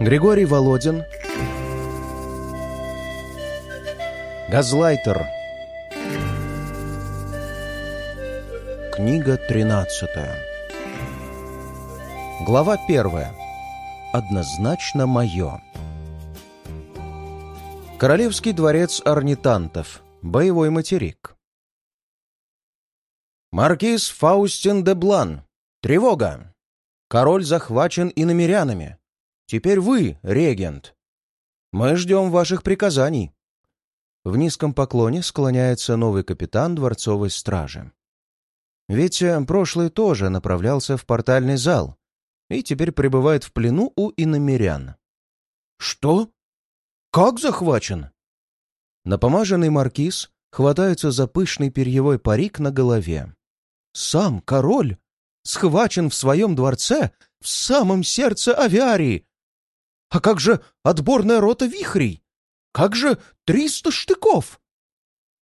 Григорий Володин. Газлайтер. Книга тринадцатая. Глава первая. Однозначно мое Королевский дворец орнитантов. Боевой материк. Маркиз Фаустин де Блан. Тревога! Король захвачен иномерянами Теперь вы, регент. Мы ждем ваших приказаний. В низком поклоне склоняется новый капитан дворцовой стражи. Ведь э, прошлый тоже направлялся в портальный зал и теперь пребывает в плену у иномерян. «Что? Как захвачен?» Напомаженный маркиз хватается за пышный перьевой парик на голове. «Сам король схвачен в своем дворце в самом сердце авиарии, а как же отборная рота вихрей? Как же триста штыков?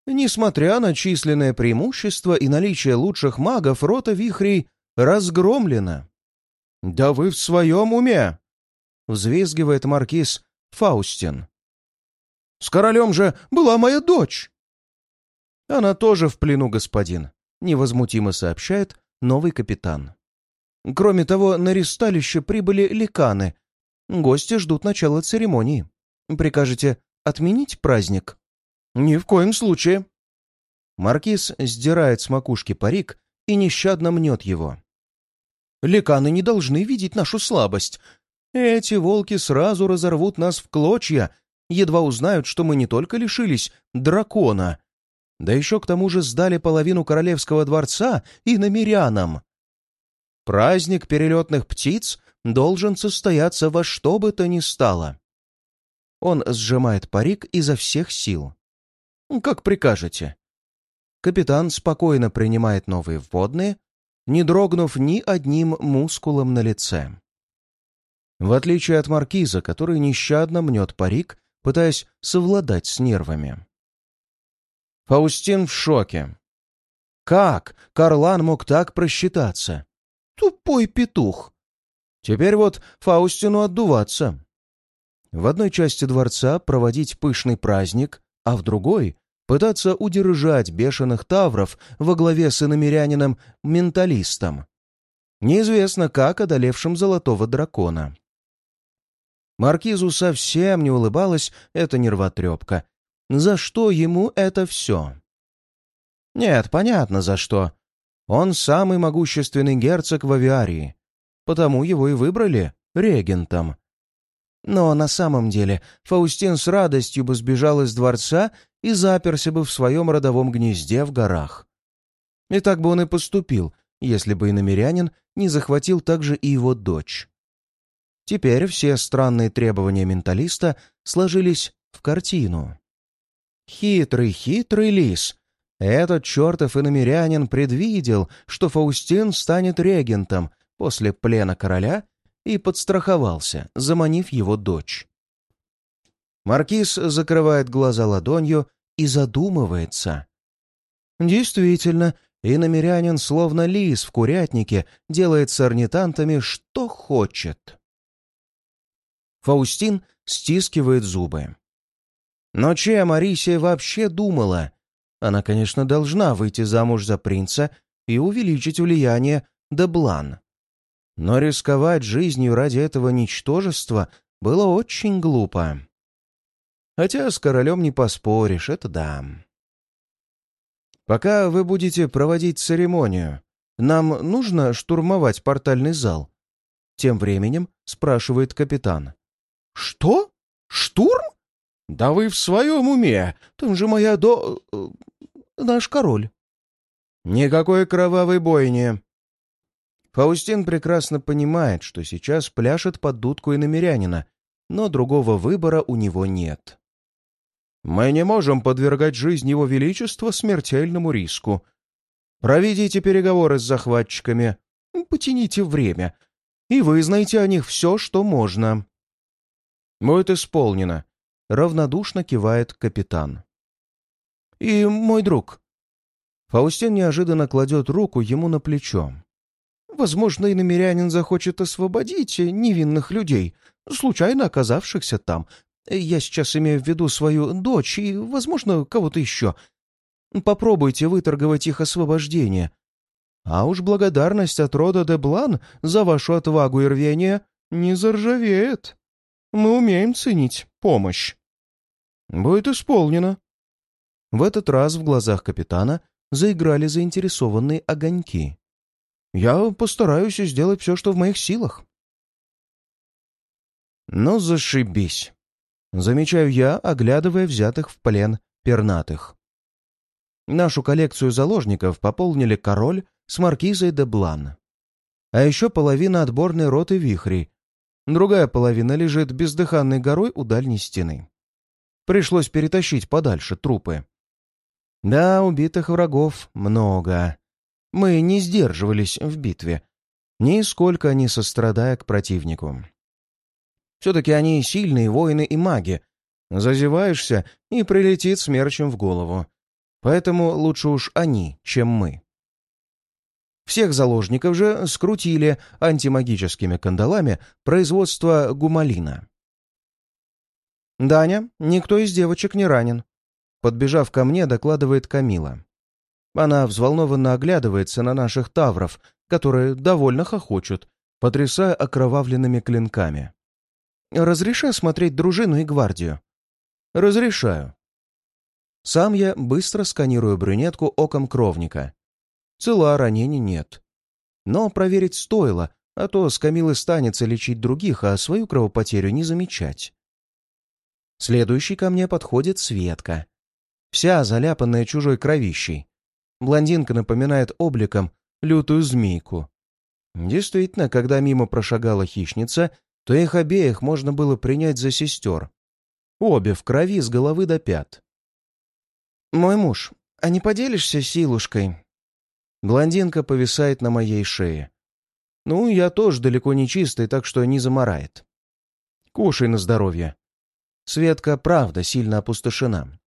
Несмотря на численное преимущество и наличие лучших магов, рота вихрей разгромлена. «Да вы в своем уме!» — взвизгивает маркиз Фаустин. «С королем же была моя дочь!» «Она тоже в плену, господин», — невозмутимо сообщает новый капитан. Кроме того, на ресталище прибыли ликаны Гости ждут начала церемонии. Прикажете отменить праздник? Ни в коем случае. Маркиз сдирает с макушки парик и нещадно мнет его. Леканы не должны видеть нашу слабость. Эти волки сразу разорвут нас в клочья, едва узнают, что мы не только лишились дракона, да еще к тому же сдали половину королевского дворца и намерянам. Праздник перелетных птиц должен состояться во что бы то ни стало. Он сжимает парик изо всех сил. «Как прикажете». Капитан спокойно принимает новые вводные, не дрогнув ни одним мускулом на лице. В отличие от маркиза, который нещадно мнет парик, пытаясь совладать с нервами. Фаустин в шоке. Как Карлан мог так просчитаться? Тупой петух. Теперь вот Фаустину отдуваться. В одной части дворца проводить пышный праздник, а в другой — пытаться удержать бешеных тавров во главе с иномирянином-менталистом. Неизвестно, как одолевшим золотого дракона. Маркизу совсем не улыбалась эта нервотрепка. За что ему это все? Нет, понятно, за что. Он самый могущественный герцог в авиарии потому его и выбрали регентом. Но на самом деле Фаустин с радостью бы сбежал из дворца и заперся бы в своем родовом гнезде в горах. И так бы он и поступил, если бы иномерянин не захватил также и его дочь. Теперь все странные требования менталиста сложились в картину. Хитрый, хитрый лис. Этот чертов иномерянин предвидел, что Фаустин станет регентом после плена короля и подстраховался, заманив его дочь. Маркиз закрывает глаза ладонью и задумывается. Действительно, иномерянин, словно лис в курятнике, делает с орнитантами что хочет. Фаустин стискивает зубы. Но чем Арисия вообще думала? Она, конечно, должна выйти замуж за принца и увеличить влияние Деблан. Но рисковать жизнью ради этого ничтожества было очень глупо. Хотя с королем не поспоришь, это да. Пока вы будете проводить церемонию, нам нужно штурмовать портальный зал? Тем временем спрашивает капитан. Что? Штурм? Да вы в своем уме! Там же моя до... Э, наш король. Никакой кровавой бойни. Фаустин прекрасно понимает, что сейчас пляшет под дудку и намерянина, но другого выбора у него нет. «Мы не можем подвергать жизнь его величества смертельному риску. Проведите переговоры с захватчиками, потяните время, и вызнайте о них все, что можно». «Будет исполнено», — равнодушно кивает капитан. «И мой друг». Фаустин неожиданно кладет руку ему на плечо. Возможно, и намерянин захочет освободить невинных людей, случайно оказавшихся там. Я сейчас имею в виду свою дочь и, возможно, кого-то еще. Попробуйте выторговать их освобождение. А уж благодарность от рода де Блан за вашу отвагу и рвение не заржавеет. Мы умеем ценить помощь. Будет исполнено. В этот раз в глазах капитана заиграли заинтересованные огоньки. Я постараюсь сделать все, что в моих силах. Ну, зашибись. Замечаю я, оглядывая взятых в плен пернатых. Нашу коллекцию заложников пополнили король с маркизой де Блан. А еще половина отборной роты вихрей. Другая половина лежит бездыханной горой у дальней стены. Пришлось перетащить подальше трупы. Да, убитых врагов много. Мы не сдерживались в битве, нисколько не сострадая к противнику. Все-таки они сильные воины и маги. Зазеваешься и прилетит смерчем в голову. Поэтому лучше уж они, чем мы. Всех заложников же скрутили антимагическими кандалами производства гумалина. «Даня, никто из девочек не ранен», — подбежав ко мне, докладывает Камила. Она взволнованно оглядывается на наших тавров, которые довольно хохочут, потрясая окровавленными клинками. «Разреши осмотреть дружину и гвардию?» «Разрешаю». Сам я быстро сканирую брюнетку оком кровника. Цела, ранений нет. Но проверить стоило, а то с Камилы станется лечить других, а свою кровопотерю не замечать. Следующий ко мне подходит Светка. Вся заляпанная чужой кровищей. Блондинка напоминает обликом лютую змейку. Действительно, когда мимо прошагала хищница, то их обеих можно было принять за сестер. Обе в крови с головы до пят. «Мой муж, а не поделишься силушкой?» Блондинка повисает на моей шее. «Ну, я тоже далеко не чистый, так что не заморает. Кушай на здоровье». Светка, правда, сильно опустошена.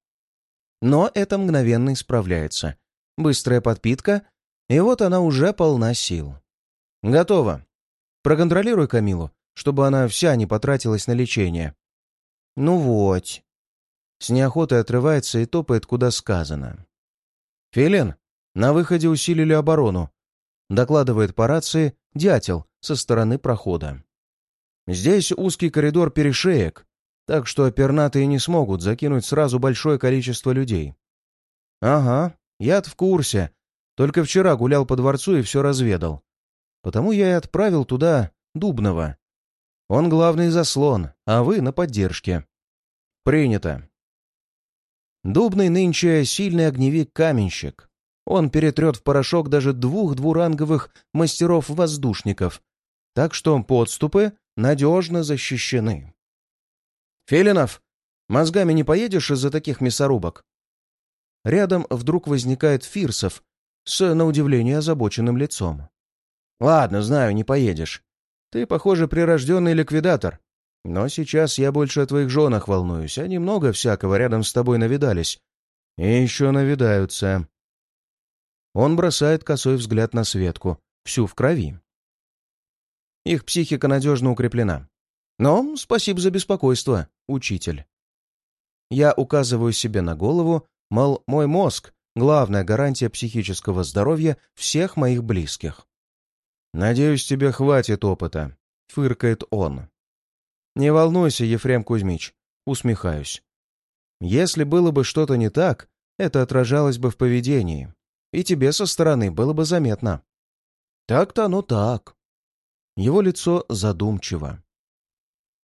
Но это мгновенно исправляется. Быстрая подпитка, и вот она уже полна сил. «Готово. Проконтролируй Камилу, чтобы она вся не потратилась на лечение». «Ну вот». С неохотой отрывается и топает, куда сказано. «Филин, на выходе усилили оборону», — докладывает по рации дятел со стороны прохода. «Здесь узкий коридор перешеек, так что пернатые не смогут закинуть сразу большое количество людей». «Ага, я-то в курсе. Только вчера гулял по дворцу и все разведал. Потому я и отправил туда Дубного. Он главный заслон, а вы на поддержке». «Принято», Дубный нынче сильный огневик-каменщик. Он перетрет в порошок даже двух двуранговых мастеров-воздушников, так что подступы надежно защищены. «Филинов, мозгами не поедешь из-за таких мясорубок?» Рядом вдруг возникает Фирсов с, на удивление, озабоченным лицом. «Ладно, знаю, не поедешь. Ты, похоже, прирожденный ликвидатор. Но сейчас я больше о твоих женах волнуюсь, они много всякого рядом с тобой навидались. И еще навидаются. Он бросает косой взгляд на Светку, всю в крови. Их психика надежно укреплена. Но спасибо за беспокойство, учитель. Я указываю себе на голову, мол, мой мозг — главная гарантия психического здоровья всех моих близких. «Надеюсь, тебе хватит опыта», — фыркает он. «Не волнуйся, Ефрем Кузьмич», — усмехаюсь. «Если было бы что-то не так, это отражалось бы в поведении, и тебе со стороны было бы заметно». «Так-то оно так». Его лицо задумчиво.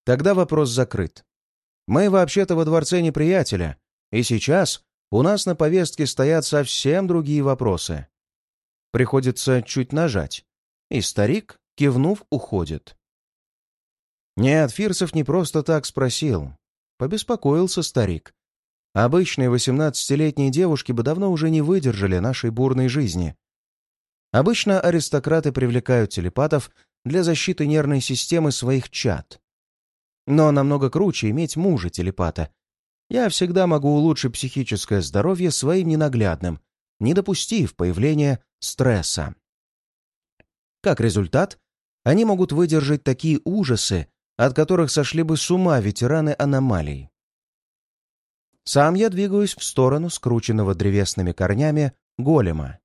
Тогда вопрос закрыт. Мы вообще-то во дворце неприятеля, и сейчас у нас на повестке стоят совсем другие вопросы. Приходится чуть нажать, и старик, кивнув, уходит. Нет, Фирсов не просто так спросил. Побеспокоился старик. Обычные восемнадцатилетние девушки бы давно уже не выдержали нашей бурной жизни. Обычно аристократы привлекают телепатов для защиты нервной системы своих чад. Но намного круче иметь мужа-телепата. Я всегда могу улучшить психическое здоровье своим ненаглядным, не допустив появления стресса. Как результат, они могут выдержать такие ужасы, от которых сошли бы с ума ветераны аномалий. Сам я двигаюсь в сторону скрученного древесными корнями голема.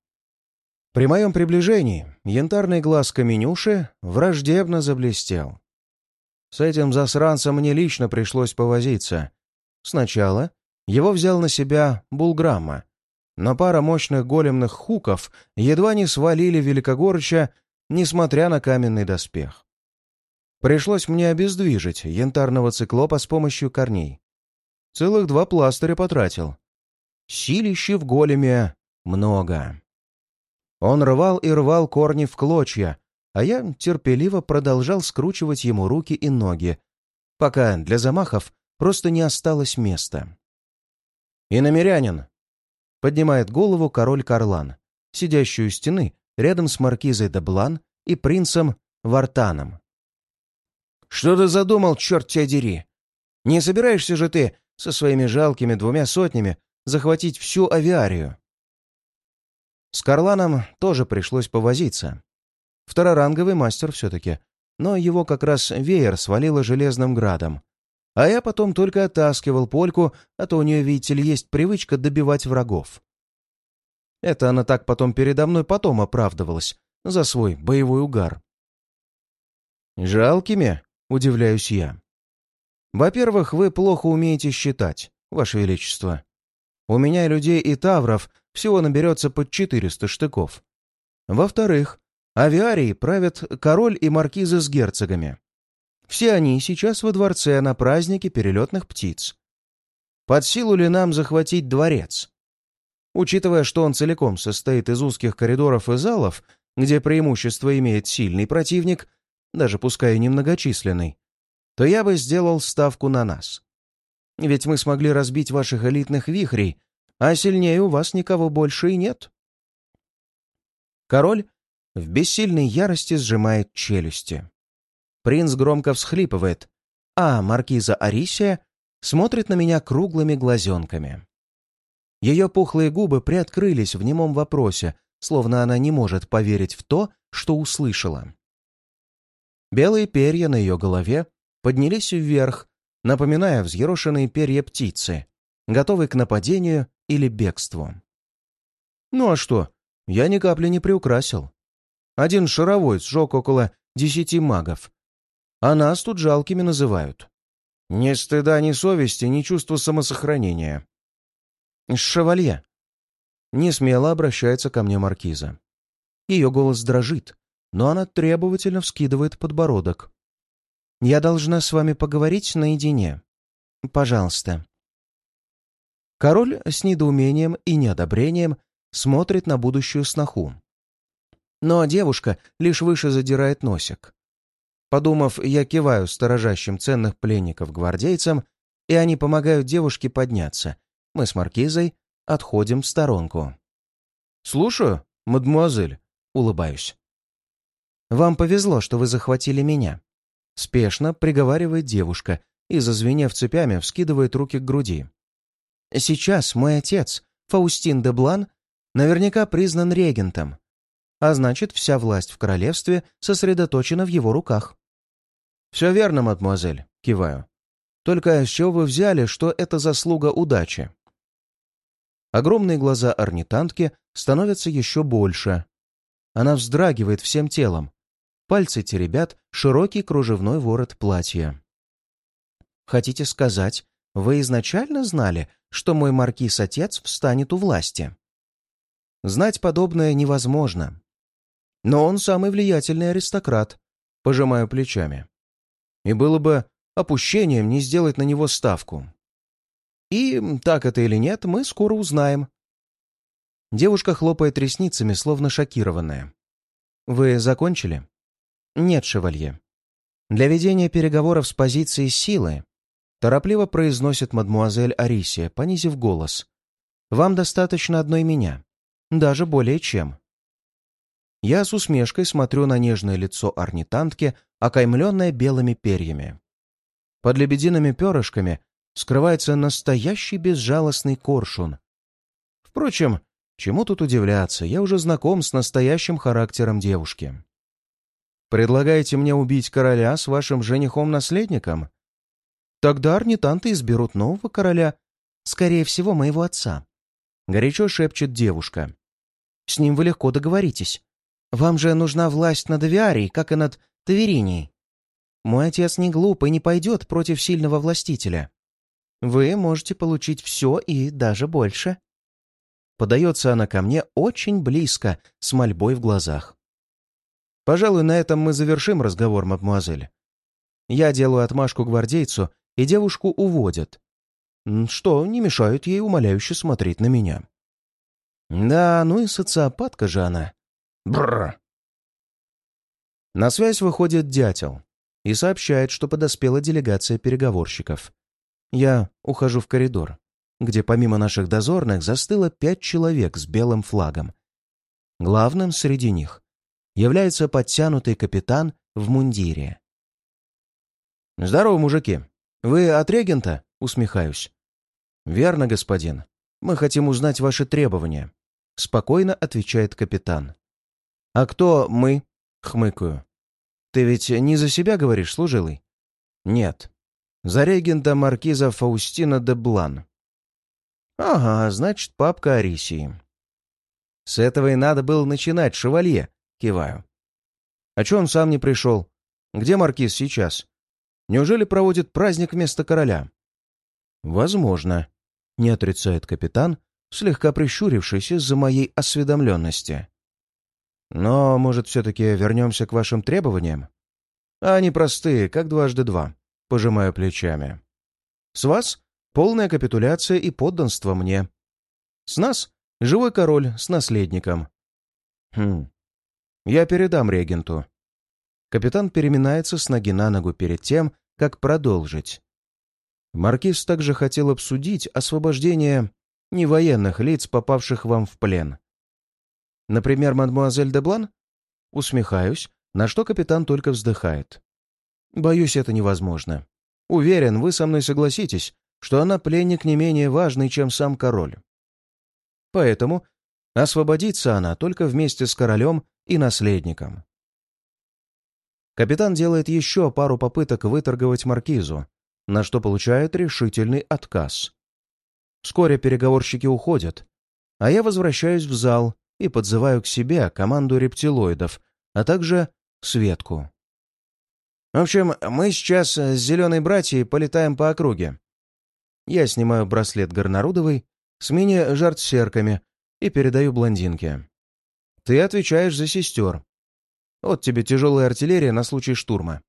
При моем приближении янтарный глаз каменюши враждебно заблестел. С этим засранцем мне лично пришлось повозиться. Сначала его взял на себя Булграмма, но пара мощных големных хуков едва не свалили Великогорыча, несмотря на каменный доспех. Пришлось мне обездвижить янтарного циклопа с помощью корней. Целых два пластыря потратил. Силищи в големе много. Он рвал и рвал корни в клочья, а я терпеливо продолжал скручивать ему руки и ноги, пока для замахов просто не осталось места. «Иномерянин!» — поднимает голову король Карлан, сидящий у стены рядом с маркизой де Блан и принцем Вартаном. «Что ты задумал, черт тебя дери? Не собираешься же ты со своими жалкими двумя сотнями захватить всю авиарию. С Карланом тоже пришлось повозиться. Второранговый мастер все-таки, но его как раз веер свалило железным градом. А я потом только оттаскивал польку, а то у нее, видите ли, есть привычка добивать врагов. Это она так потом передо мной потом оправдывалась за свой боевой угар. «Жалкими?» — удивляюсь я. Во-первых, вы плохо умеете считать, Ваше Величество. У меня людей и тавров всего наберется под 400 штыков. Во-вторых, авиарии правят король и маркизы с герцогами. Все они сейчас во дворце на празднике перелетных птиц. Под силу ли нам захватить дворец? Учитывая, что он целиком состоит из узких коридоров и залов, где преимущество имеет сильный противник, даже пускай и немногочисленный, то я бы сделал ставку на нас. Ведь мы смогли разбить ваших элитных вихрей, а сильнее у вас никого больше и нет. Король в бессильной ярости сжимает челюсти. Принц громко всхлипывает, а маркиза Арисия смотрит на меня круглыми глазенками. Ее пухлые губы приоткрылись в немом вопросе, словно она не может поверить в то, что услышала. Белые перья на ее голове поднялись вверх, напоминая взъерошенные перья птицы, готовые к нападению или бегству. Ну а что, я ни капли не приукрасил. Один шаровой сжег около десяти магов. А нас тут жалкими называют. Ни стыда, ни совести, ни чувства самосохранения. «Шевалье!» Не смело обращается ко мне маркиза. Ее голос дрожит, но она требовательно вскидывает подбородок. Я должна с вами поговорить наедине. Пожалуйста». Король с недоумением и неодобрением смотрит на будущую сноху. Но девушка лишь выше задирает носик. Подумав, я киваю сторожащим ценных пленников гвардейцам, и они помогают девушке подняться. Мы с маркизой отходим в сторонку. «Слушаю, мадемуазель», — улыбаюсь. «Вам повезло, что вы захватили меня. Спешно приговаривает девушка и, зазвенев цепями, вскидывает руки к груди. «Сейчас мой отец, Фаустин де Блан, наверняка признан регентом, а значит, вся власть в королевстве сосредоточена в его руках». «Все верно, мадемуазель», — киваю. «Только с чего вы взяли, что это заслуга удачи?» Огромные глаза орнитантки становятся еще больше. Она вздрагивает всем телом, Пальцы теребят широкий кружевной ворот платья. «Хотите сказать, вы изначально знали, что мой маркиз-отец встанет у власти?» Знать подобное невозможно. Но он самый влиятельный аристократ, пожимаю плечами. И было бы опущением не сделать на него ставку. И, так это или нет, мы скоро узнаем. Девушка хлопает ресницами, словно шокированная. «Вы закончили?» «Нет, шевалье. Для ведения переговоров с позиции силы торопливо произносит мадмуазель Арисия, понизив голос. «Вам достаточно одной меня. Даже более чем». Я с усмешкой смотрю на нежное лицо орнитантки, окаймленное белыми перьями. Под лебедиными перышками скрывается настоящий безжалостный коршун. Впрочем, чему тут удивляться, я уже знаком с настоящим характером девушки. Предлагаете мне убить короля с вашим женихом-наследником? Тогда орнитанты изберут нового короля, скорее всего, моего отца. Горячо шепчет девушка. С ним вы легко договоритесь. Вам же нужна власть над Авиарией, как и над Таверинией. Мой отец не глуп и не пойдет против сильного властителя. Вы можете получить все и даже больше. Подается она ко мне очень близко, с мольбой в глазах. Пожалуй, на этом мы завершим разговор, мадемуазель. Я делаю отмашку гвардейцу, и девушку уводят. Что не мешает ей умоляюще смотреть на меня. Да, ну и социопатка же она. Бррр. На связь выходит дятел и сообщает, что подоспела делегация переговорщиков. Я ухожу в коридор, где помимо наших дозорных застыло пять человек с белым флагом. Главным среди них является подтянутый капитан в мундире. «Здорово, мужики! Вы от регента?» — усмехаюсь. «Верно, господин. Мы хотим узнать ваши требования», — спокойно отвечает капитан. «А кто мы?» — хмыкаю. «Ты ведь не за себя говоришь, служилый?» «Нет. За регента маркиза Фаустина де Блан». «Ага, значит, папка Арисии». «С этого и надо было начинать, шевалье», — киваю. «А чё он сам не пришел? Где маркиз сейчас? Неужели проводит праздник вместо короля?» «Возможно», — не отрицает капитан, слегка прищурившись из-за моей осведомленности. Но, может, все-таки вернемся к вашим требованиям? А они простые, как дважды два. Пожимаю плечами. С вас полная капитуляция и подданство мне. С нас живой король с наследником. Хм. Я передам регенту. Капитан переминается с ноги на ногу перед тем, как продолжить. Маркиз также хотел обсудить освобождение невоенных лиц, попавших вам в плен. Например, мадмуазель де Блан? Усмехаюсь, на что капитан только вздыхает. Боюсь, это невозможно. Уверен, вы со мной согласитесь, что она пленник не менее важный, чем сам король. Поэтому освободится она только вместе с королем и наследником. Капитан делает еще пару попыток выторговать маркизу, на что получает решительный отказ. Вскоре переговорщики уходят, а я возвращаюсь в зал и подзываю к себе команду рептилоидов, а также Светку. В общем, мы сейчас с Зеленой Братьей полетаем по округе. Я снимаю браслет горнорудовый с мини-жартсерками и передаю блондинке. Ты отвечаешь за сестер. Вот тебе тяжелая артиллерия на случай штурма.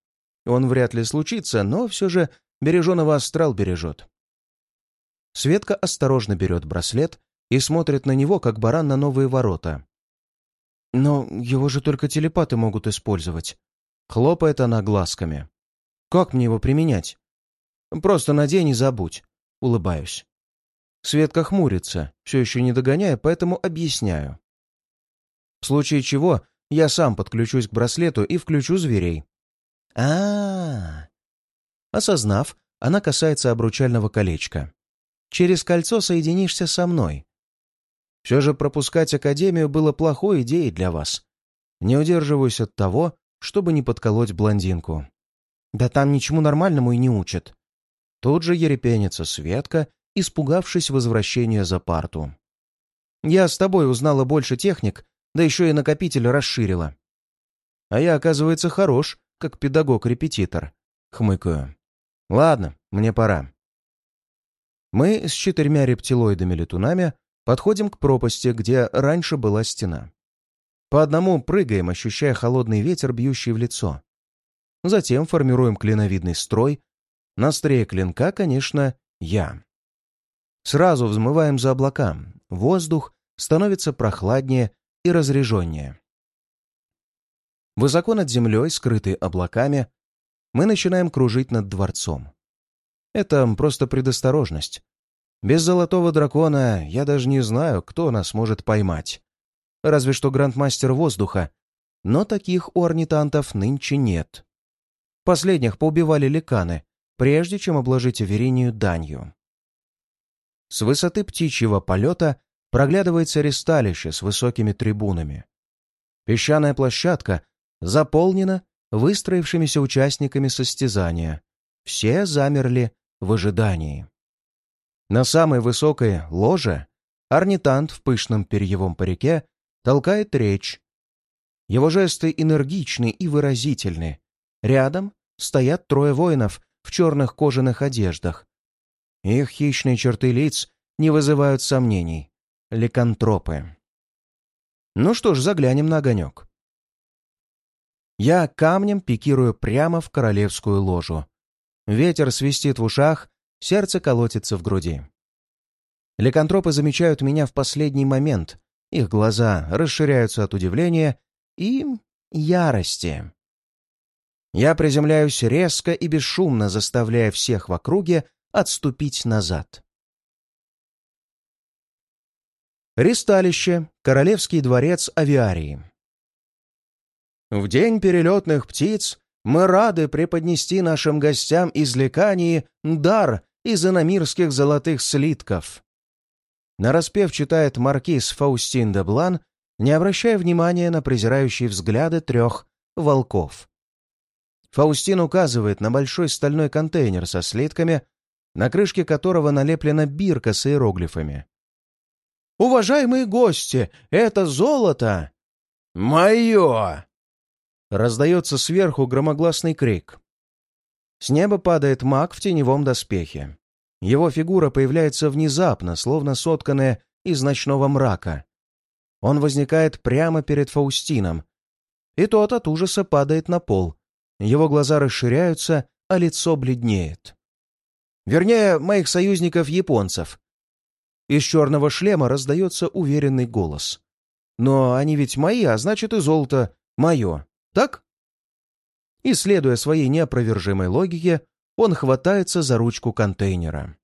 Он вряд ли случится, но все же береженого астрал бережет. Светка осторожно берет браслет и смотрит на него, как баран на новые ворота. «Но его же только телепаты могут использовать», — хлопает она глазками. «Как мне его применять?» «Просто надень и забудь», — улыбаюсь. Светка хмурится, все еще не догоняя, поэтому объясняю. В случае чего я сам подключусь к браслету и включу зверей. а а, -а. Осознав, она касается обручального колечка. «Через кольцо соединишься со мной. Все же пропускать Академию было плохой идеей для вас. Не удерживаюсь от того, чтобы не подколоть блондинку. Да там ничему нормальному и не учат. Тут же ерепенится Светка, испугавшись возвращения за парту. Я с тобой узнала больше техник, да еще и накопитель расширила. А я, оказывается, хорош, как педагог-репетитор. Хмыкаю. Ладно, мне пора. Мы с четырьмя рептилоидами-летунами Подходим к пропасти, где раньше была стена. По одному прыгаем, ощущая холодный ветер, бьющий в лицо. Затем формируем клиновидный строй. На острее клинка, конечно, я. Сразу взмываем за облака. Воздух становится прохладнее и разреженнее. Высоко над землей, скрытый облаками, мы начинаем кружить над дворцом. Это просто предосторожность. Без золотого дракона я даже не знаю, кто нас может поймать. Разве что грандмастер воздуха. Но таких у орнитантов нынче нет. Последних поубивали ликаны, прежде чем обложить Аверинию данью. С высоты птичьего полета проглядывается ресталище с высокими трибунами. Песчаная площадка заполнена выстроившимися участниками состязания. Все замерли в ожидании. На самой высокой ложе орнитант в пышном перьевом парике толкает речь. Его жесты энергичны и выразительны. Рядом стоят трое воинов в черных кожаных одеждах. Их хищные черты лиц не вызывают сомнений. Ликантропы. Ну что ж, заглянем на огонек. Я камнем пикирую прямо в королевскую ложу. Ветер свистит в ушах, сердце колотится в груди. Ликантропы замечают меня в последний момент. Их глаза расширяются от удивления и ярости. Я приземляюсь резко и бесшумно, заставляя всех в округе отступить назад. Ристалище, Королевский дворец авиарии. В день перелетных птиц мы рады преподнести нашим гостям из Лекании дар из иномирских золотых слитков. Нараспев читает маркиз Фаустин де Блан, не обращая внимания на презирающие взгляды трех волков. Фаустин указывает на большой стальной контейнер со слитками, на крышке которого налеплена бирка с иероглифами. «Уважаемые гости, это золото!» «Мое!» Раздается сверху громогласный крик. С неба падает маг в теневом доспехе. Его фигура появляется внезапно, словно сотканная из ночного мрака. Он возникает прямо перед Фаустином, и тот от ужаса падает на пол. Его глаза расширяются, а лицо бледнеет. Вернее, моих союзников-японцев, из черного шлема раздается уверенный голос. «Но они ведь мои, а значит и золото мое, так?» И, следуя своей неопровержимой логике, он хватается за ручку контейнера.